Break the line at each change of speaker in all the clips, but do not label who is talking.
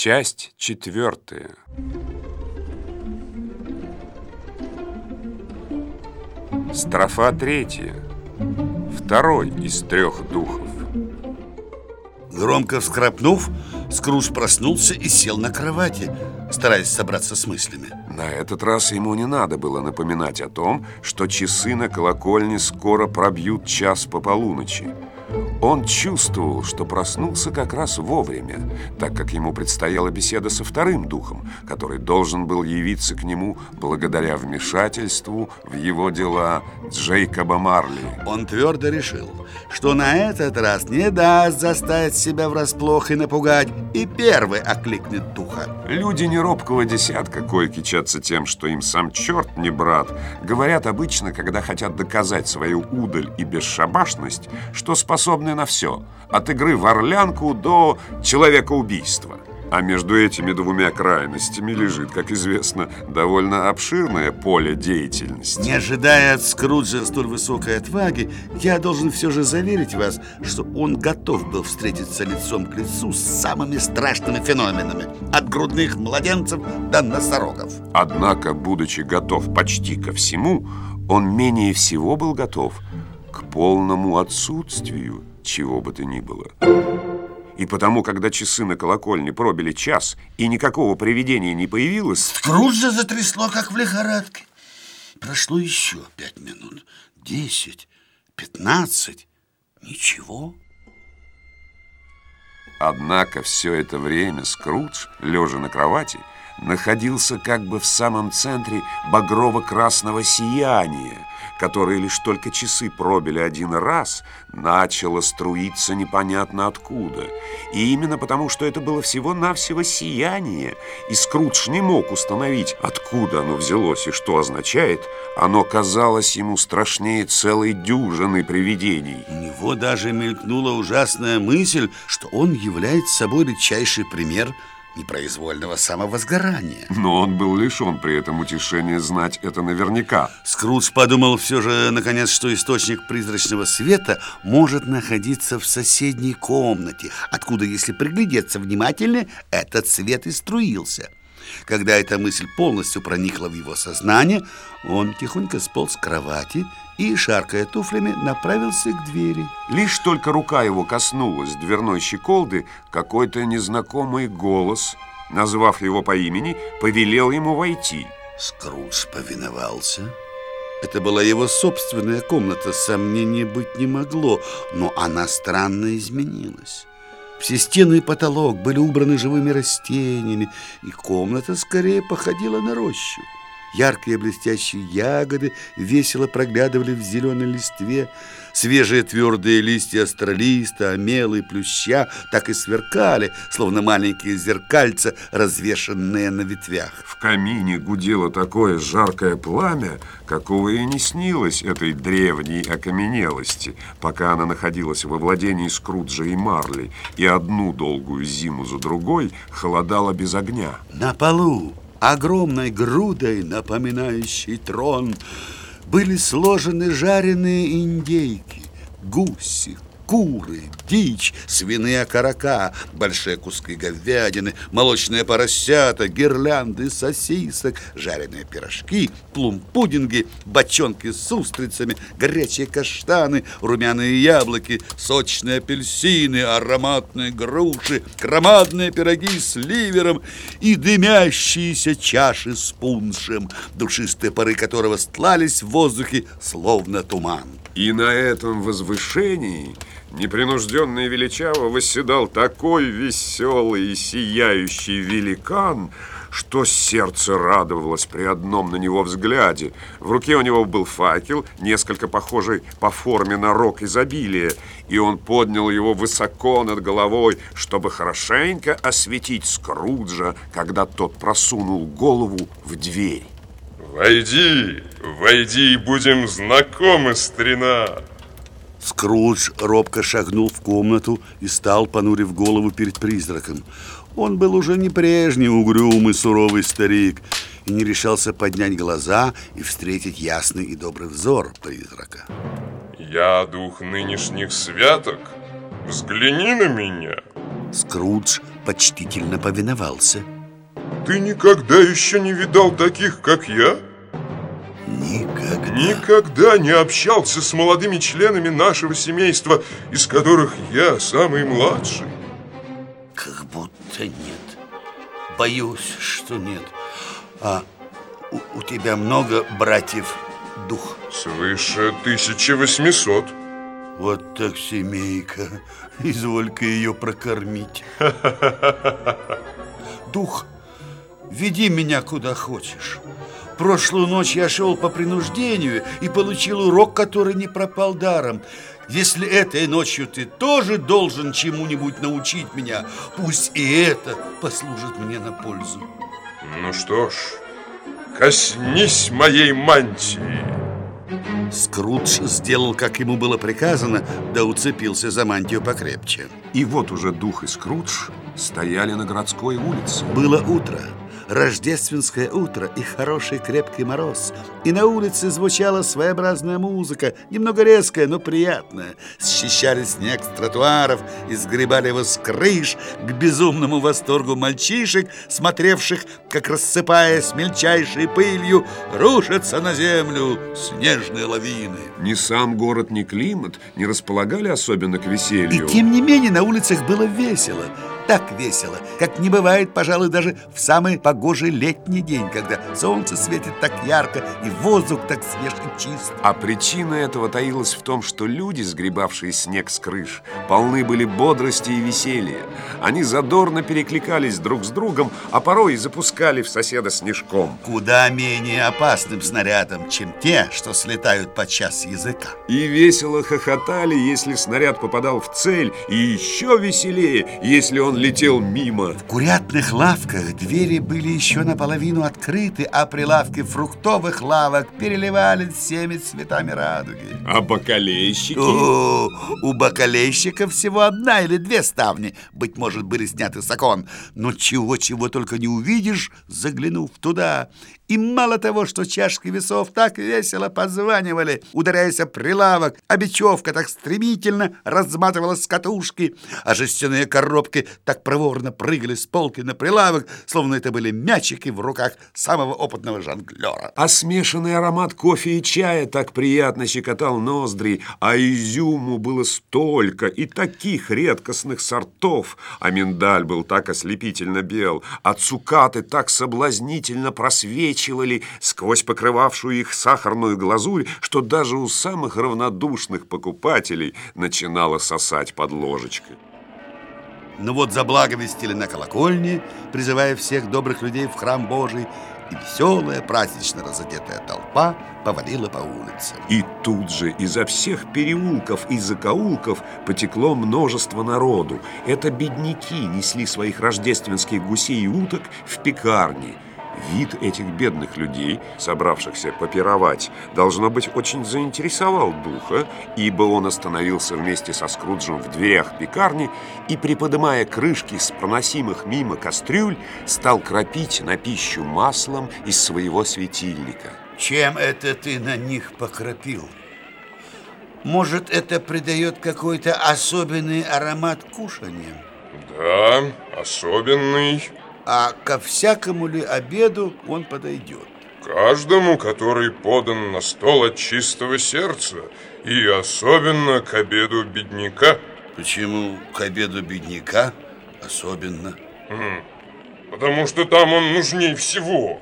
Часть четвертая. Строфа третья. Второй из трех духов.
Громко вскрапнув, Скрудж проснулся и сел на кровати, стараясь собраться с мыслями.
На этот раз ему не надо было напоминать о том, что часы на колокольне скоро пробьют час по полуночи. Он чувствовал, что проснулся как раз вовремя, так как ему предстояла беседа со вторым духом, который должен был явиться к нему благодаря вмешательству в его дела Джейкоба Марли.
Он твердо решил, что на этот раз не даст заставить себя врасплох и напугать, и первый окликнет духа.
Люди неробкого десятка, кое кичатся тем, что им сам черт не брат, говорят обычно, когда хотят доказать свою удаль и бесшабашность, что способны на все, от игры в орлянку до человекоубийства. А между этими двумя крайностями лежит, как известно, довольно обширное поле деятельности.
Не ожидая от Скруджа столь высокой отваги, я должен все же заверить вас, что он готов был встретиться лицом к лицу с самыми страшными феноменами, от грудных младенцев до носорогов.
Однако, будучи готов почти ко всему, он менее всего был готов к полному отсутствию чего бы то ни было. И потому, когда часы на колокольне пробили час, и никакого привидения не появилось...
Скруджа затрясло, как в лихорадке. Прошло еще пять минут, десять, пятнадцать. Ничего.
Однако все это время Скрудж, лежа на кровати, находился как бы в самом центре багрово-красного сияния, которое лишь только часы пробили один раз, начало струиться непонятно откуда. И именно потому, что это было всего-навсего сияние, и Скрудж не мог установить, откуда оно взялось и что означает, оно казалось ему страшнее целой дюжины привидений.
У него даже мелькнула ужасная мысль, что он является собой редчайший пример – непроизвольного самовозгорания.
Но он был лишен при этом утешения знать это наверняка.
Скрудж подумал все же, наконец, что источник призрачного света может находиться в соседней комнате, откуда, если приглядеться внимательно, этот свет и струился. Когда эта мысль полностью проникла в его сознание, он тихонько сполз с кровати и, шаркая туфлями, направился к двери.
Лишь только рука его коснулась дверной щеколды, какой-то незнакомый голос, назвав его по имени, повелел ему войти.
Скрудж повиновался. Это была его собственная комната, сомнений быть не могло, но она странно изменилась. Все стены и потолок были убраны живыми растениями, и комната скорее походила на рощу. Яркие блестящие ягоды весело проглядывали в зеленой листве. Свежие твердые листья астролиста, омелы, плюща так и сверкали, словно маленькие зеркальца, развешенные на ветвях.
В камине гудело такое жаркое пламя, какого и не снилось этой древней окаменелости, пока она находилась во владении Скруджа и Марли, и одну долгую зиму за другой холодала без огня.
На полу огромной грудой, напоминающей трон, были сложены жареные индейки, гуси, куры, дичь, свиные окорока, большие куски говядины, молочные поросята, гирлянды сосисок, жареные пирожки, плум-пудинги, бочонки с устрицами, горячие каштаны, румяные яблоки, сочные апельсины, ароматные груши, громадные пироги с ливером и дымящиеся чаши с пуншем, душистые пары которого стлались в воздухе, словно туман.
И на этом возвышении непринужденно и величаво восседал такой веселый и сияющий великан, что сердце радовалось при одном на него взгляде. В руке у него был факел, несколько похожий по форме на рог изобилия, и он поднял его высоко над головой, чтобы хорошенько осветить Скруджа, когда тот просунул голову в дверь.
Войди, войди будем знакомы, старина.
Скрудж робко шагнул в комнату и стал, понурив голову перед призраком. Он был уже не прежний угрюмый суровый старик и не решался поднять глаза и встретить ясный и добрый взор призрака.
Я дух нынешних святок. Взгляни на меня.
Скрудж почтительно повиновался.
Ты никогда еще не видал таких, как я?
Никогда.
Никогда не общался с молодыми членами нашего семейства, из которых я самый младший.
Как будто нет. Боюсь, что нет. А у, у тебя много братьев дух?
Свыше 1800.
Вот так семейка. Изволь-ка ее прокормить. Дух, веди меня куда хочешь. Прошлую ночь я шел по принуждению и получил урок, который не пропал даром. Если этой ночью ты тоже должен чему-нибудь научить меня, пусть и это послужит мне на пользу.
Ну что ж, коснись моей мантии.
Скрудж сделал, как ему было приказано, да уцепился за мантию покрепче.
И вот уже дух и Скрудж стояли на городской улице.
Было утро, рождественское утро и хороший крепкий мороз. И на улице звучала своеобразная музыка, немного резкая, но приятная. Счищали снег с тротуаров и сгребали его с крыш к безумному восторгу мальчишек, смотревших, как рассыпаясь мельчайшей пылью, рушатся на землю снежные лавины.
Ни сам город, ни климат не располагали особенно к веселью.
И тем не менее на улицах было весело. Так весело, как не бывает, пожалуй, даже в самый погожий летний день, когда солнце светит так ярко и воздух так свеж и чист.
А причина этого таилась в том, что люди, сгребавшие снег с крыш, полны были бодрости и веселья. Они задорно перекликались друг с другом, а порой и запускали в соседа снежком.
Куда менее опасным снарядом, чем те, что слетают подчас с языка.
И весело хохотали, если снаряд попадал в цель, и еще веселее, если он летел мимо.
В курятных лавках двери были еще наполовину открыты, а прилавки фруктовых лавок переливались всеми цветами радуги.
А бакалейщики?
О, у бакалейщика всего одна или две ставни, быть может, были сняты с окон. Но чего-чего только не увидишь, заглянув туда. И мало того, что чашки весов так весело позванивали, ударяясь о прилавок, а бечевка так стремительно разматывалась с катушки, а жестяные коробки так проворно прыгали с полки на прилавок, словно это были мячики в руках самого опытного жонглера.
А смешанный аромат кофе и чая так приятно щекотал ноздри, а изюму было столько и таких редкостных сортов, а миндаль был так ослепительно бел, а цукаты так соблазнительно просвечивали, сквозь покрывавшую их сахарную глазурь, что даже у самых равнодушных покупателей начинало сосать под ложечкой.
Ну вот заблаговестили на колокольне, призывая всех добрых людей в храм Божий, и веселая, празднично разодетая толпа повалила по улице.
И тут же изо всех переулков и закоулков потекло множество народу. Это бедняки несли своих рождественских гусей и уток в пекарни – Вид этих бедных людей, собравшихся попировать, должно быть, очень заинтересовал духа, ибо он остановился вместе со Скруджем в дверях пекарни и, приподымая крышки с проносимых мимо кастрюль, стал кропить на пищу маслом из своего светильника.
Чем это ты на них покропил? Может, это придает какой-то особенный аромат кушаниям?
Да, особенный.
А ко всякому ли обеду он подойдет?
Каждому, который подан на стол от чистого сердца, и особенно к обеду бедняка.
Почему к обеду бедняка особенно?
Хм, потому что там он нужней всего.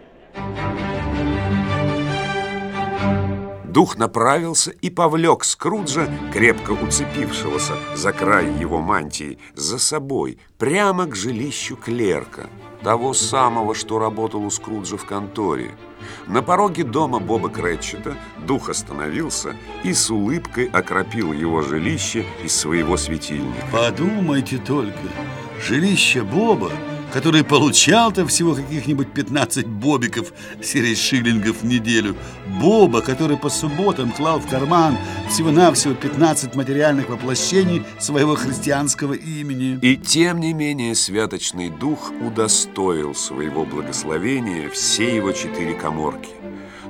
Дух направился и повлек Скруджа, крепко уцепившегося за край его мантии, за собой, прямо к жилищу клерка того самого, что работал у Скруджа в конторе. На пороге дома Боба Крэтчета дух остановился и с улыбкой окропил его жилище из своего светильника.
Подумайте только, жилище Боба который получал-то всего каких-нибудь 15 бобиков, серии шиллингов в неделю. Боба, который по субботам клал в карман всего-навсего 15 материальных воплощений своего христианского имени.
И тем не менее святочный дух удостоил своего благословения все его четыре коморки.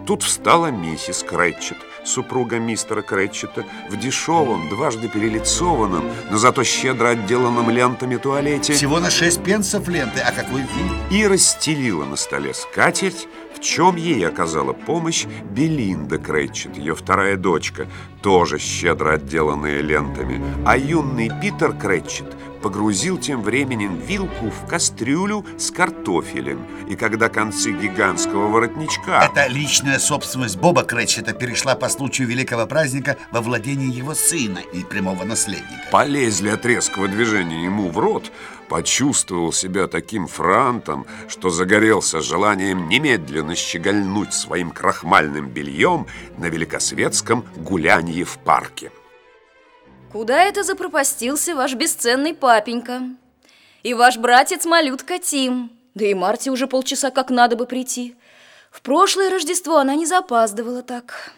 Тут встала миссис Крэтчет, супруга мистера Крэтчета, в дешевом, дважды перелицованном, но зато щедро отделанном лентами туалете.
Всего на 6 пенсов ленты, а какой вид?
И расстелила на столе скатерть, в чем ей оказала помощь Белинда Крэтчет, ее вторая дочка, тоже щедро отделанная лентами. А юный Питер Крэтчет погрузил тем временем вилку в кастрюлю с картофелем. И когда концы гигантского воротничка...
Это личная собственность Боба Крэтчета перешла по случаю великого праздника во владение его сына и прямого наследника.
Полезли от резкого движения ему в рот, почувствовал себя таким франтом, что загорелся желанием немедленно щегольнуть своим крахмальным бельем на великосветском гулянии в парке.
Куда это запропастился ваш бесценный папенька? И ваш братец-малютка Тим. Да и Марте уже полчаса как надо бы прийти. В прошлое Рождество она не запаздывала так.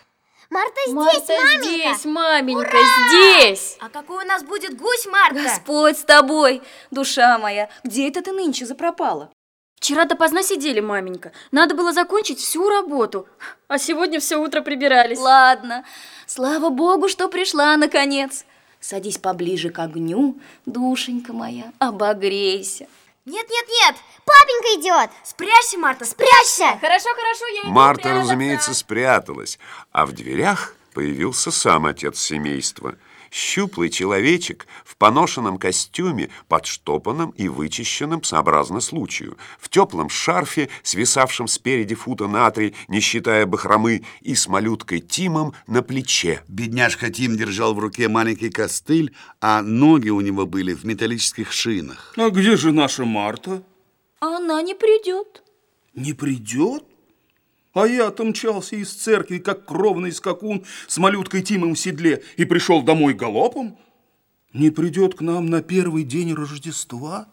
Марта здесь,
Марта
маменька!
здесь, маменька, здесь!
А какой у нас будет гусь, Марта?
Господь с тобой, душа моя, где это ты нынче запропала?
Вчера допоздна сидели, маменька. Надо было закончить всю работу. А сегодня все утро прибирались.
Ладно, слава богу, что пришла наконец. Садись поближе к огню, душенька моя, обогрейся.
Нет, нет, нет! Папенька идет! Спрячься, Марта, спрячься!
Хорошо, хорошо, я иду
Марта,
прятаться.
разумеется, спряталась, а в дверях появился сам отец семейства. Щуплый человечек в поношенном костюме, подштопанном и вычищенном сообразно случаю, в теплом шарфе, свисавшем спереди фута на три, не считая бахромы, и с малюткой Тимом на плече.
Бедняжка Тим держал в руке маленький костыль, а ноги у него были в металлических шинах.
А где же наша Марта?
Она не придет.
Не придет? А я-то мчался из церкви, как кровный скакун с малюткой Тимом в седле, и пришел домой галопом? Не придет к нам на первый день Рождества?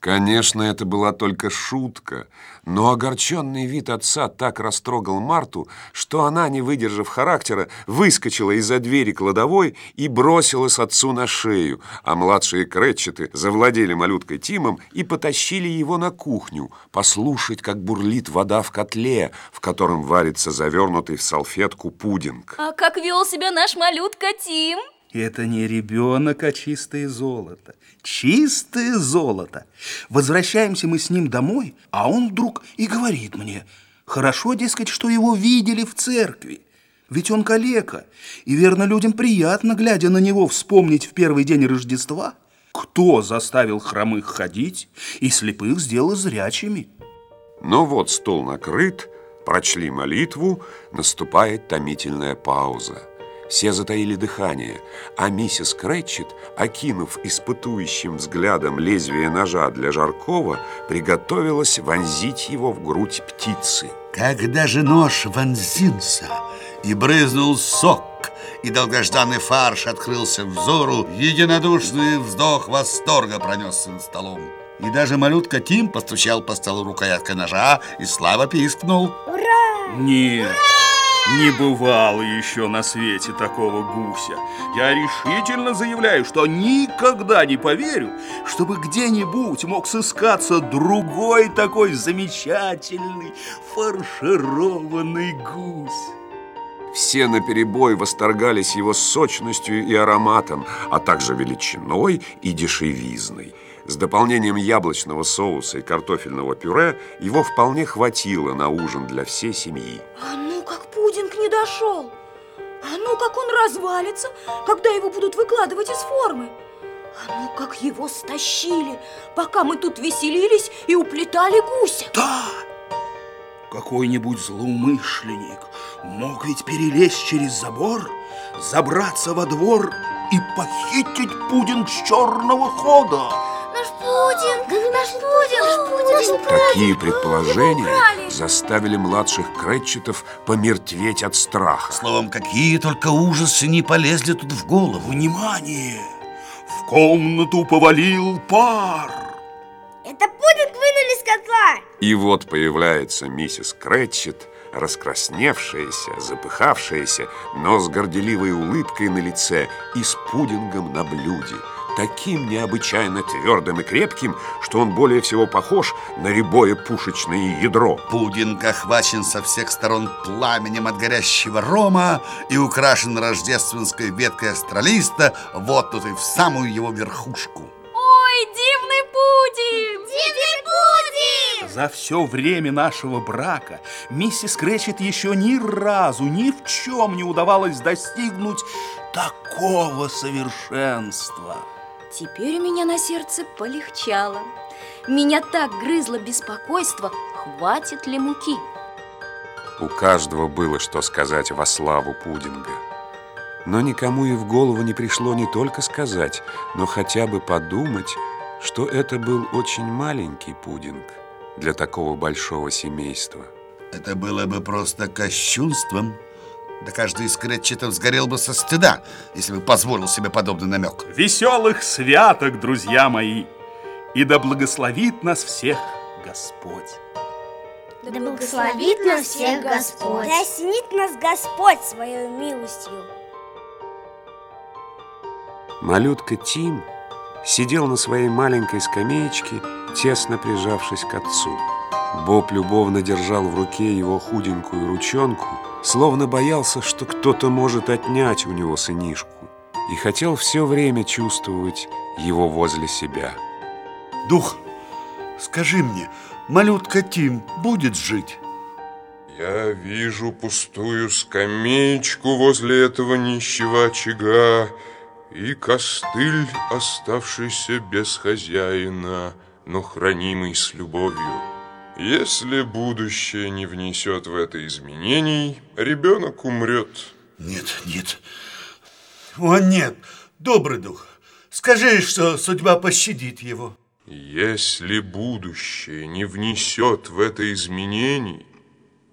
Конечно, это была только шутка, но огорченный вид отца так растрогал Марту, что она, не выдержав характера, выскочила из-за двери кладовой и бросилась отцу на шею, а младшие Крэтчеты завладели малюткой Тимом и потащили его на кухню, послушать, как бурлит вода в котле, в котором варится завернутый в салфетку пудинг.
А как вел себя наш малютка Тим?
Это не ребенок, а чистое золото. Чистое золото. Возвращаемся мы с ним домой, а он вдруг и говорит мне, хорошо, дескать, что его видели в церкви. Ведь он калека, и верно людям приятно, глядя на него, вспомнить в первый день Рождества, кто заставил хромых ходить и слепых сделал зрячими.
Но вот стол накрыт, прочли молитву, наступает томительная пауза. Все затаили дыхание, а миссис Крэтчет, окинув испытующим взглядом лезвие ножа для жаркого, приготовилась вонзить его в грудь птицы.
Когда же нож вонзился и брызнул сок, и долгожданный фарш открылся взору, единодушный вздох восторга пронесся над столом. И даже малютка Тим постучал по столу рукояткой ножа и слабо пискнул.
Нет, не бывало еще на свете такого гуся. Я решительно заявляю, что никогда не поверю, чтобы где-нибудь мог сыскаться другой такой замечательный фаршированный гусь.
Все наперебой восторгались его сочностью и ароматом, а также величиной и дешевизной. С дополнением яблочного соуса и картофельного пюре его вполне хватило на ужин для всей семьи.
А ну как пудинг не дошел. А ну как он развалится, когда его будут выкладывать из формы. А ну как его стащили, пока мы тут веселились и уплетали гуся.
Да! Какой-нибудь злоумышленник мог ведь перелезть через забор, забраться во двор и похитить пудинг с черного хода.
Такие предположения заставили младших Крэтчетов помертветь от страха.
Словом, какие только ужасы не полезли тут в голову.
Внимание! В комнату повалил пар.
Это пудинг вынули из котла!
И вот появляется миссис Крэтчет, раскрасневшаяся, запыхавшаяся, но с горделивой улыбкой на лице и с пудингом на блюде. Таким необычайно твердым и крепким, что он более всего похож на рябое пушечное ядро.
Пудинг охвачен со всех сторон пламенем от горящего рома и украшен рождественской веткой астролиста, воткнутой в самую его верхушку.
Ой, дивный пудинг!
Дивный пудинг!
За все время нашего брака миссис Кречет еще ни разу ни в чем не удавалось достигнуть такого совершенства.
Теперь у меня на сердце полегчало. Меня так грызло беспокойство, хватит ли муки.
У каждого было что сказать во славу пудинга. Но никому и в голову не пришло не только сказать, но хотя бы подумать, что это был очень маленький пудинг для такого большого семейства.
Это было бы просто кощунством. Да каждый из кретчетов сгорел бы со стыда, если бы позволил себе подобный намек.
Веселых святок, друзья мои! И да благословит нас всех Господь!
Да благословит нас всех Господь! Да осенит нас Господь своей милостью!
Малютка Тим сидел на своей маленькой скамеечке, тесно прижавшись к отцу. Боб любовно держал в руке его худенькую ручонку, словно боялся, что кто-то может отнять у него сынишку, и хотел все время чувствовать его возле себя.
Дух, скажи мне, малютка Тим будет жить?
Я вижу пустую скамеечку возле этого нищего очага и костыль, оставшийся без хозяина, но хранимый с любовью. Если будущее не внесет в это изменений, ребенок умрет.
Нет, нет. О, нет, добрый дух, скажи, что судьба пощадит его.
Если будущее не внесет в это изменений,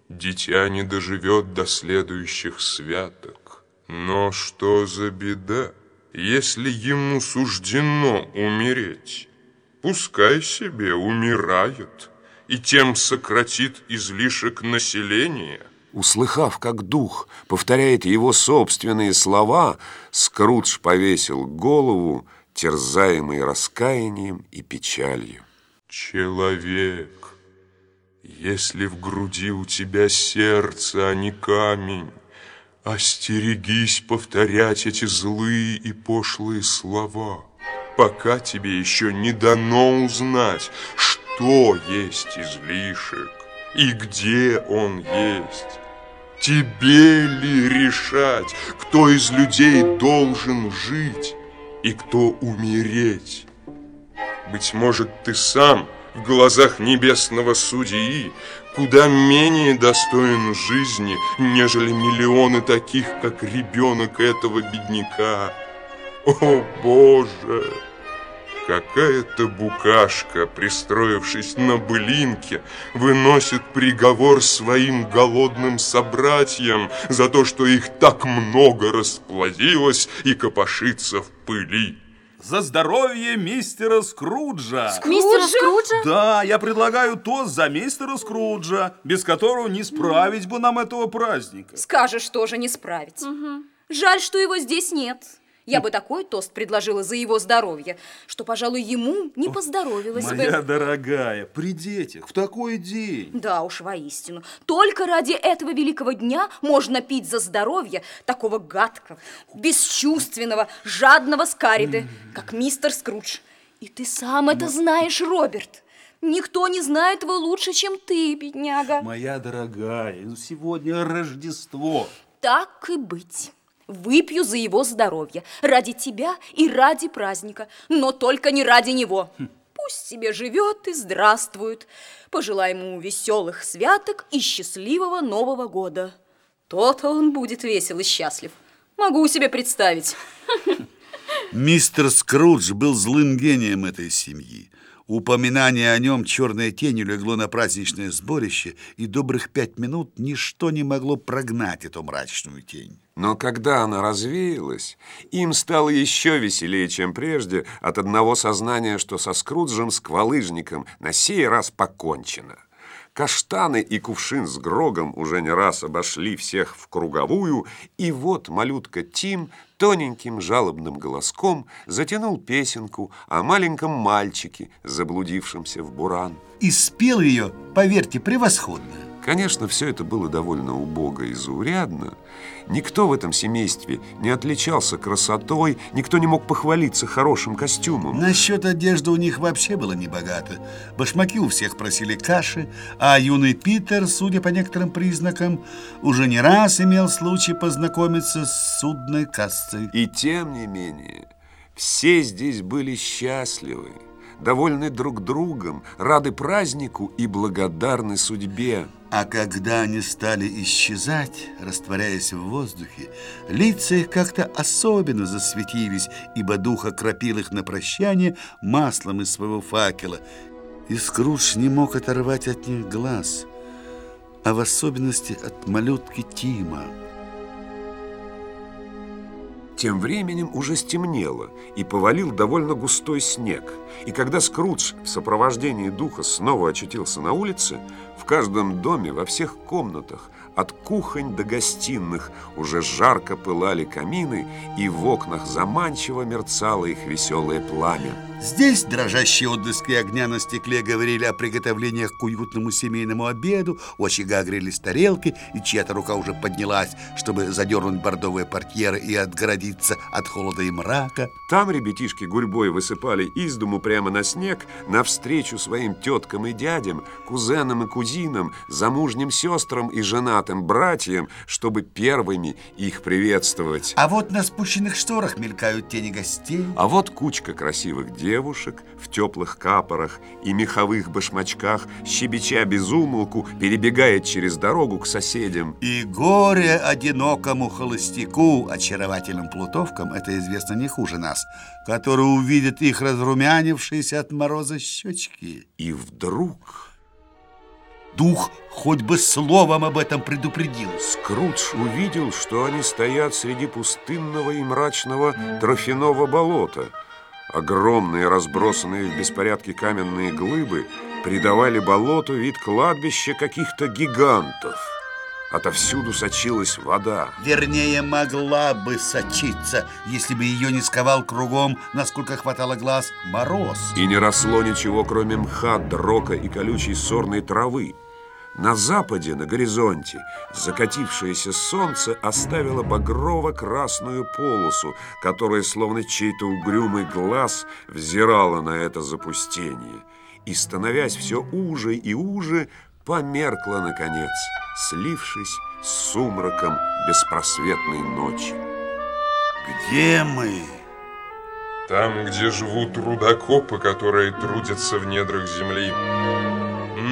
дитя не доживет до следующих святок. Но что за беда, если ему суждено умереть? Пускай себе умирают, и тем сократит излишек населения.
Услыхав, как дух повторяет его собственные слова, Скрудж повесил голову, терзаемый раскаянием и печалью.
Человек, если в груди у тебя сердце, а не камень, остерегись повторять эти злые и пошлые слова, пока тебе еще не дано узнать, что есть излишек и где он есть. Тебе ли решать, кто из людей должен жить и кто умереть? Быть может, ты сам в глазах небесного судьи куда менее достоин жизни, нежели миллионы таких, как ребенок этого бедняка. О, Боже! Какая-то букашка, пристроившись на былинке, выносит приговор своим голодным собратьям за то, что их так много расплодилось и копошится в пыли.
За здоровье мистера Скруджа!
Мистера Скруджа?
Да, я предлагаю тост за мистера Скруджа, без которого не справить бы нам этого праздника.
Скажешь, тоже не справить. Жаль, что его здесь нет. Я бы такой тост предложила за его здоровье, что, пожалуй, ему не поздоровилось
Моя
бы.
дорогая, при детях, в такой день.
Да уж, воистину. Только ради этого великого дня можно пить за здоровье такого гадкого, бесчувственного, жадного скариды, как мистер Скрудж. И ты сам это знаешь, Роберт. Никто не знает его лучше, чем ты, бедняга.
Моя дорогая, сегодня Рождество.
Так и быть. Выпью за его здоровье, ради тебя и ради праздника, но только не ради него. Пусть себе живет и здравствует. Пожелаем ему веселых святок и счастливого Нового года. То-то он будет весел и счастлив. Могу себе представить.
Мистер Скрудж был злым гением этой семьи. Упоминание о нем черной тенью легло на праздничное сборище, и добрых пять минут ничто не могло прогнать эту мрачную тень.
Но когда она развеялась, им стало еще веселее, чем прежде, от одного сознания, что со Скруджем, сквалыжником, на сей раз покончено. Каштаны и кувшин с грогом уже не раз обошли всех в круговую, и вот малютка Тим тоненьким жалобным голоском затянул песенку о маленьком мальчике, заблудившемся в буран.
И спел ее, поверьте, превосходно.
Конечно, все это было довольно убого и заурядно. Никто в этом семействе не отличался красотой, никто не мог похвалиться хорошим костюмом.
Насчет одежды у них вообще было небогато. Башмаки у всех просили каши, а юный Питер, судя по некоторым признакам, уже не раз имел случай познакомиться с судной кассой.
И тем не менее, все здесь были счастливы, довольны друг другом, рады празднику и благодарны судьбе.
А когда они стали исчезать, растворяясь в воздухе, лица их как-то особенно засветились, ибо дух окропил их на прощание маслом из своего факела. И Скрудж не мог оторвать от них глаз, а в особенности от малютки Тима.
Тем временем уже стемнело, и повалил довольно густой снег. И когда Скрудж в сопровождении духа снова очутился на улице, в каждом доме, во всех комнатах, от кухонь до гостиных уже жарко пылали камины, и в окнах заманчиво мерцало их веселое пламя.
Здесь дрожащие отблески огня на стекле говорили о приготовлениях к уютному семейному обеду, у очага грелись тарелки, и чья-то рука уже поднялась, чтобы задернуть бордовые портьеры и отгородиться от холода и мрака.
Там ребятишки гурьбой высыпали из дому прямо на снег, навстречу своим теткам и дядям, кузенам и кузинам, замужним сестрам и женатым братьям, чтобы первыми их приветствовать.
А вот на спущенных шторах мелькают тени гостей.
А вот кучка красивых девушек в теплых капорах и меховых башмачках, щебеча без умолку, перебегает через дорогу к соседям.
И горе одинокому холостяку, очаровательным плутовкам, это известно не хуже нас, который увидит их разрумянившиеся от мороза щечки.
И вдруг...
Дух хоть бы словом об этом предупредил.
Скрудж увидел, что они стоят среди пустынного и мрачного трофяного болота. Огромные, разбросанные в беспорядке каменные глыбы придавали болоту вид кладбища каких-то гигантов. Отовсюду сочилась вода.
Вернее, могла бы сочиться, если бы ее не сковал кругом, насколько хватало глаз, мороз.
И не росло ничего, кроме мха, дрока и колючей сорной травы. На западе, на горизонте, закатившееся солнце оставило багрово-красную полосу, которая, словно чей-то угрюмый глаз, взирала на это запустение. И, становясь все уже и уже, померкла, наконец, слившись с сумраком беспросветной ночи.
Где мы?
Там, где живут рудокопы, которые трудятся в недрах земли.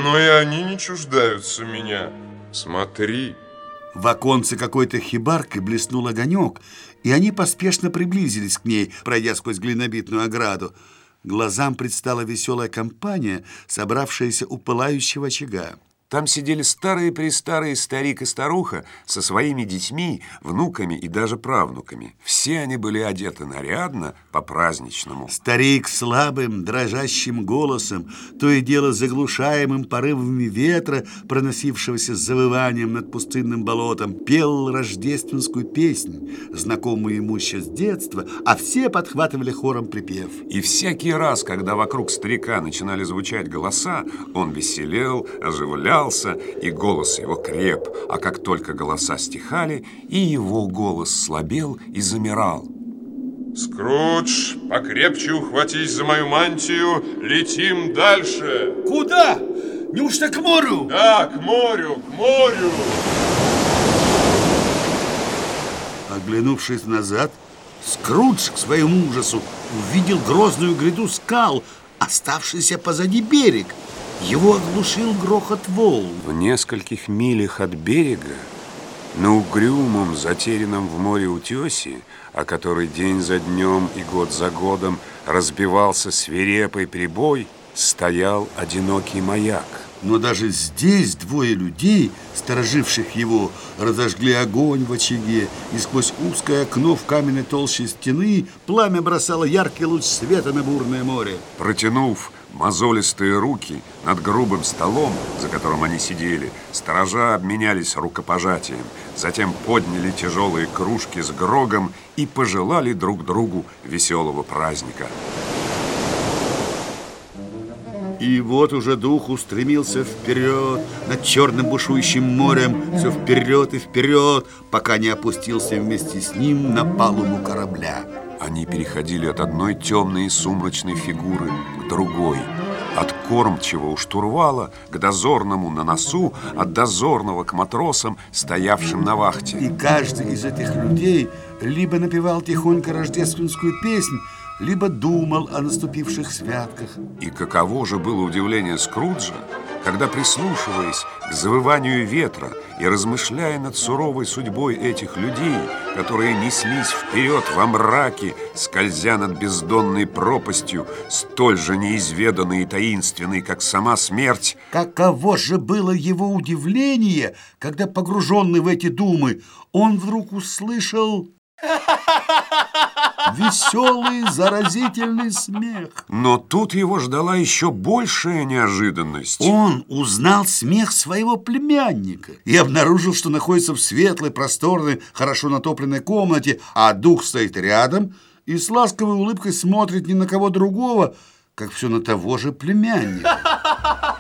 Но и они не чуждаются меня. Смотри.
В оконце какой-то хибаркой блеснул огонек, и они поспешно приблизились к ней, пройдя сквозь глинобитную ограду. Глазам предстала веселая компания, собравшаяся у пылающего очага.
Там сидели старые-престарые старик и старуха со своими детьми, внуками и даже правнуками. Все они были одеты нарядно, по-праздничному.
Старик слабым, дрожащим голосом, то и дело заглушаемым порывами ветра, проносившегося с завыванием над пустынным болотом, пел рождественскую песнь, знакомую ему еще с детства, а все подхватывали хором припев.
И всякий раз, когда вокруг старика начинали звучать голоса, он веселел, оживлял, и голос его креп, а как только голоса стихали, и его голос слабел и замирал.
Скрудж, покрепче ухватись за мою мантию, летим дальше.
Куда? Неужто к морю?
Да, к морю, к морю.
Оглянувшись назад, Скрудж к своему ужасу увидел грозную гряду скал, оставшийся позади берег. Его оглушил грохот волн.
В нескольких милях от берега, на угрюмом, затерянном в море утесе, о который день за днем и год за годом разбивался свирепый прибой, стоял одинокий маяк.
Но даже здесь двое людей, стороживших его, разожгли огонь в очаге, и сквозь узкое окно в каменной толще стены пламя бросало яркий луч света на бурное море.
Протянув Мозолистые руки над грубым столом, за которым они сидели, сторожа обменялись рукопожатием, затем подняли тяжелые кружки с грогом и пожелали друг другу веселого праздника.
И вот уже дух устремился вперед, над черным бушующим морем, все вперед и вперед, пока не опустился вместе с ним на палубу корабля.
Они переходили от одной темной и сумрачной фигуры к другой. От кормчего у штурвала к дозорному на носу, от дозорного к матросам, стоявшим на вахте.
И каждый из этих людей либо напевал тихонько рождественскую песнь, либо думал о наступивших святках.
И каково же было удивление Скруджа, когда, прислушиваясь к завыванию ветра и размышляя над суровой судьбой этих людей, которые неслись вперед во мраке, скользя над бездонной пропастью, столь же неизведанной и таинственной, как сама смерть,
Каково же было его удивление, когда, погруженный в эти думы, он вдруг услышал веселый заразительный смех.
но тут его ждала еще большая неожиданность.
Он узнал смех своего племянника и обнаружил, что находится в светлой, просторной, хорошо натопленной комнате, а дух стоит рядом и с ласковой улыбкой смотрит ни на кого другого, как все на того же племянника.